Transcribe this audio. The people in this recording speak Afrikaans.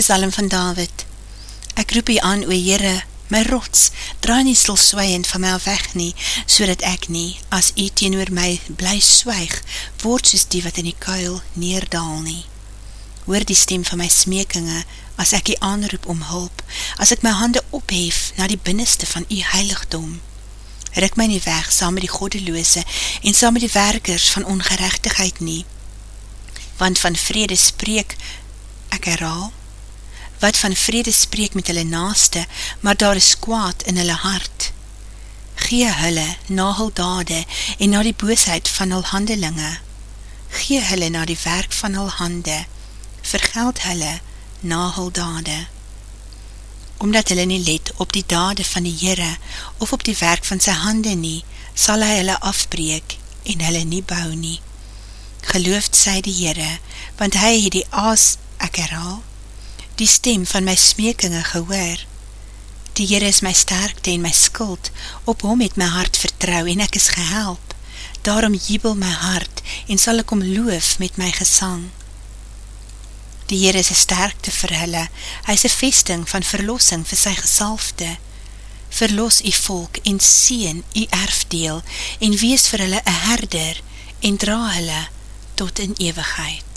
psalm van David. Ek roep u aan, o Heere, my rots, draai nie stil swaiend van my weg nie, so dat ek nie, as u teenoor my bly swyg, word soos die wat in die kuil neerdaal nie. Hoor die stem van my smekinge, as ek u aanroep om hulp, as ek my hande ophef na die binneste van u heiligdom. Rik my nie weg saam met die godeloose en saam met die werkers van ongerechtigheid nie, want van vrede spreek, ek herhaal, wat van vrede spreek met hulle naaste, maar daar is kwaad in hulle hart. Gee hulle na hul dade en na die boosheid van hul handelinge. Gee hulle na die werk van hul hande. Vergeld hulle na hul dade. Omdat hulle nie let op die dade van die Heere of op die werk van sy hande nie, sal hy hulle afbreek en hulle nie bou nie. Geloofd sy die Heere, want hy het die aas, ek herhaal, die stem van my smekinge gehoor. Die Heer is my sterkte en my skuld, op hom het my hart vertrou en ek is gehelp. Daarom jubel my hart en sal ek om loof met my gesang. Die Heer is een sterkte vir hulle, hy is een vesting van verlossing vir sy gesalfde. Verlos die volk en sien die erfdeel en wees vir hulle een herder en dra hulle tot in ewigheid.